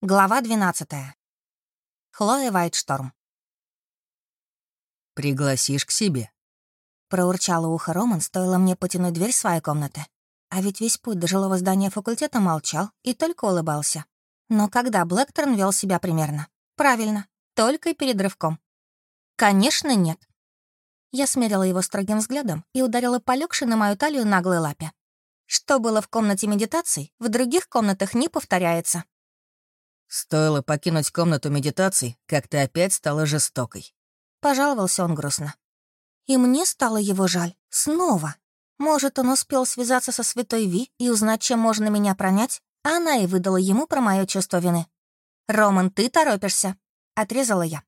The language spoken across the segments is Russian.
Глава 12. Хлоя Вайтшторм. «Пригласишь к себе?» Проурчало ухо Роман, стоило мне потянуть дверь своей комнаты. А ведь весь путь до жилого здания факультета молчал и только улыбался. Но когда Блэкторн вел себя примерно? Правильно, только перед рывком. Конечно, нет. Я смерила его строгим взглядом и ударила полегшей на мою талию наглой лапе. Что было в комнате медитаций, в других комнатах не повторяется. «Стоило покинуть комнату медитаций, как ты опять стала жестокой». Пожаловался он грустно. И мне стало его жаль. Снова. Может, он успел связаться со святой Ви и узнать, чем можно меня пронять, она и выдала ему про мое чувство вины. «Роман, ты торопишься», — отрезала я.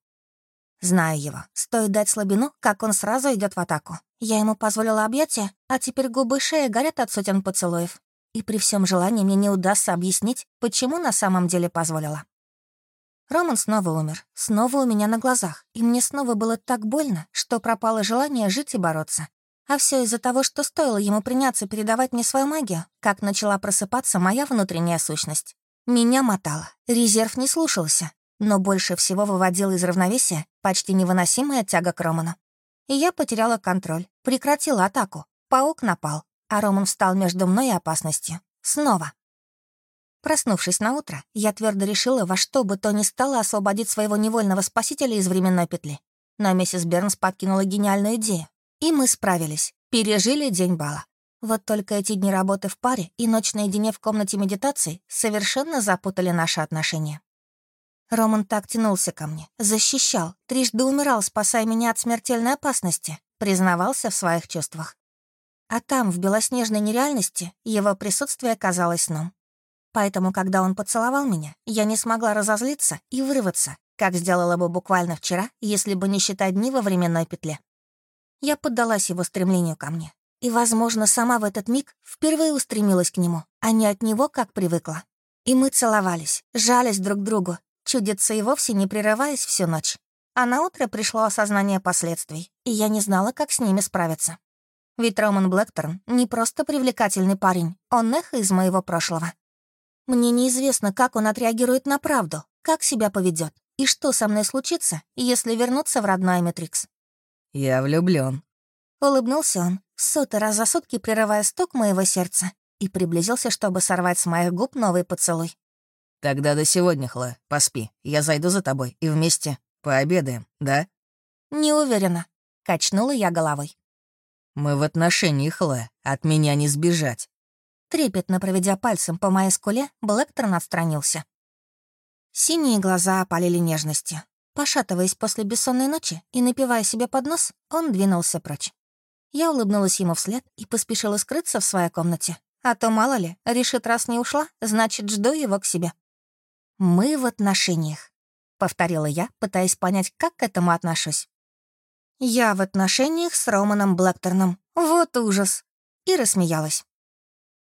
Знаю его. Стоит дать слабину, как он сразу идет в атаку. Я ему позволила объятия, а теперь губы и шея горят от сотен поцелуев. И при всем желании мне не удастся объяснить, почему на самом деле позволила. Роман снова умер, снова у меня на глазах, и мне снова было так больно, что пропало желание жить и бороться. А все из-за того, что стоило ему приняться передавать мне свою магию, как начала просыпаться моя внутренняя сущность. Меня мотало, резерв не слушался, но больше всего выводила из равновесия почти невыносимая тяга к Роману. И я потеряла контроль, прекратила атаку. Паук напал, а Роман встал между мной и опасностью. Снова. Проснувшись на утро, я твердо решила во что бы то ни стало освободить своего невольного спасителя из временной петли. Но миссис Бернс подкинула гениальную идею. И мы справились, пережили день бала. Вот только эти дни работы в паре и ночь наедине в комнате медитации совершенно запутали наши отношения. Роман так тянулся ко мне, защищал, трижды умирал, спасая меня от смертельной опасности, признавался в своих чувствах. А там, в белоснежной нереальности, его присутствие казалось сном. Поэтому, когда он поцеловал меня, я не смогла разозлиться и вырваться, как сделала бы буквально вчера, если бы не считать дни во временной петле. Я поддалась его стремлению ко мне. И, возможно, сама в этот миг впервые устремилась к нему, а не от него, как привыкла. И мы целовались, жались друг к другу, чудится и вовсе не прерываясь всю ночь. А на утро пришло осознание последствий, и я не знала, как с ними справиться. Ведь Роман Блэкторн не просто привлекательный парень, он эхо из моего прошлого. Мне неизвестно, как он отреагирует на правду, как себя поведет и что со мной случится, если вернуться в родной Метрикс. «Я влюблен. Улыбнулся он, сотый раз за сутки прерывая стук моего сердца, и приблизился, чтобы сорвать с моих губ новый поцелуй. «Тогда до сегодня, Хла, поспи. Я зайду за тобой и вместе пообедаем, да?» «Не уверена», — качнула я головой. «Мы в отношениях, Лэ. От меня не сбежать». Трепетно проведя пальцем по моей скуле, Блэкторн отстранился. Синие глаза опалили нежностью. Пошатываясь после бессонной ночи и напивая себе под нос, он двинулся прочь. Я улыбнулась ему вслед и поспешила скрыться в своей комнате. А то, мало ли, решит, раз не ушла, значит, жду его к себе. «Мы в отношениях», — повторила я, пытаясь понять, как к этому отношусь. «Я в отношениях с Романом Блэкторном. Вот ужас!» И рассмеялась.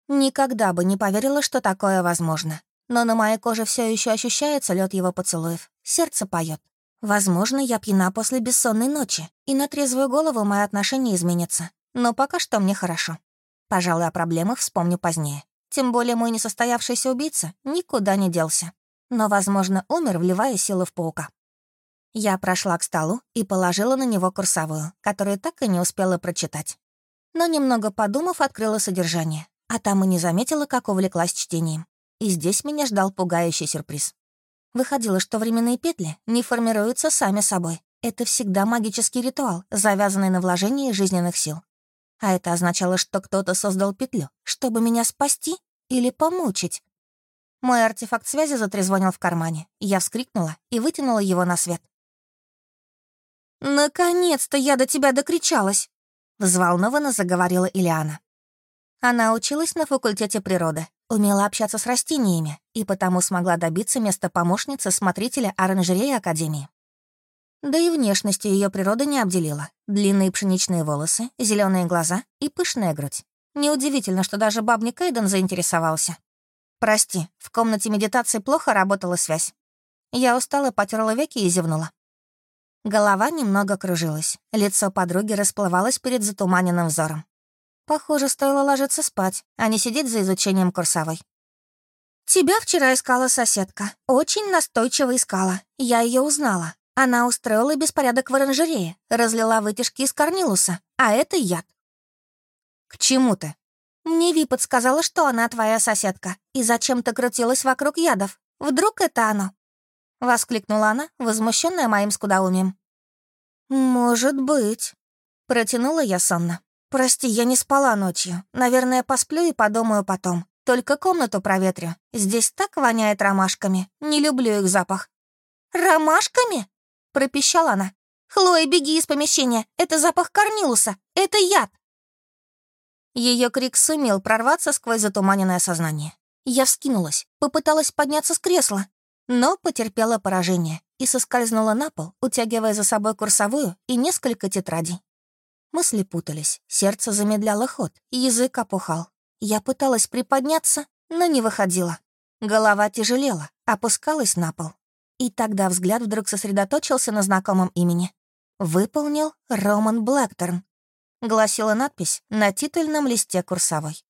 Никогда бы не поверила, что такое возможно. Но на моей коже все еще ощущается лед его поцелуев. Сердце поет. Возможно, я пьяна после бессонной ночи, и на трезвую голову мои отношения изменятся. Но пока что мне хорошо. Пожалуй, о проблемах вспомню позднее. Тем более мой несостоявшийся убийца никуда не делся. Но, возможно, умер, вливая силы в паука. Я прошла к столу и положила на него курсовую, которую так и не успела прочитать. Но немного подумав, открыла содержание, а там и не заметила, как увлеклась чтением. И здесь меня ждал пугающий сюрприз. Выходило, что временные петли не формируются сами собой. Это всегда магический ритуал, завязанный на вложении жизненных сил. А это означало, что кто-то создал петлю, чтобы меня спасти или помучить. Мой артефакт связи затрезвонил в кармане. Я вскрикнула и вытянула его на свет. «Наконец-то я до тебя докричалась!» — взволнованно заговорила Ильяна. Она училась на факультете природы, умела общаться с растениями и потому смогла добиться места помощницы смотрителя оранжереи Академии. Да и внешностью ее природа не обделила. Длинные пшеничные волосы, зеленые глаза и пышная грудь. Неудивительно, что даже бабник Эйден заинтересовался. «Прости, в комнате медитации плохо работала связь». Я устала, потерла веки и зевнула. Голова немного кружилась, лицо подруги расплывалось перед затуманенным взором. Похоже, стоило ложиться спать, а не сидеть за изучением курсовой. «Тебя вчера искала соседка. Очень настойчиво искала. Я ее узнала. Она устроила беспорядок в оранжерее, разлила вытяжки из корнилуса, а это яд». «К чему ты?» «Мне Ви подсказала, что она твоя соседка, и зачем ты крутилась вокруг ядов. Вдруг это оно?» Воскликнула она, возмущенная моим скудоумием. «Может быть», — протянула я сонно. «Прости, я не спала ночью. Наверное, посплю и подумаю потом. Только комнату проветрю. Здесь так воняет ромашками. Не люблю их запах». «Ромашками?» — пропищала она. «Хлоя, беги из помещения. Это запах корнилуса. Это яд!» Ее крик сумел прорваться сквозь затуманенное сознание. Я вскинулась, попыталась подняться с кресла, но потерпела поражение и соскользнула на пол, утягивая за собой курсовую и несколько тетрадей. Мысли путались, сердце замедляло ход, язык опухал. Я пыталась приподняться, но не выходила. Голова тяжелела, опускалась на пол. И тогда взгляд вдруг сосредоточился на знакомом имени. Выполнил Роман Блэкторн, гласила надпись на титульном листе курсовой.